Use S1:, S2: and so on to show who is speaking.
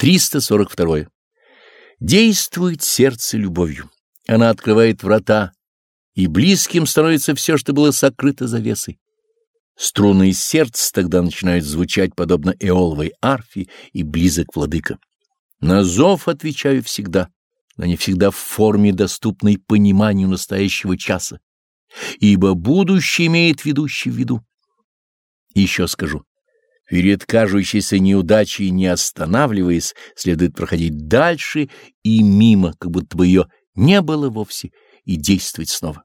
S1: 342. Действует сердце любовью. Она открывает врата, и близким становится все, что было сокрыто завесой. Струны сердца тогда начинают звучать подобно эоловой арфе, и близок владыка. На зов отвечаю всегда, но не всегда в форме, доступной пониманию настоящего часа, ибо будущее имеет ведущий в виду. Еще скажу, Перед кажущейся неудачей не останавливаясь, следует проходить дальше и мимо, как будто бы ее не было вовсе, и действовать снова.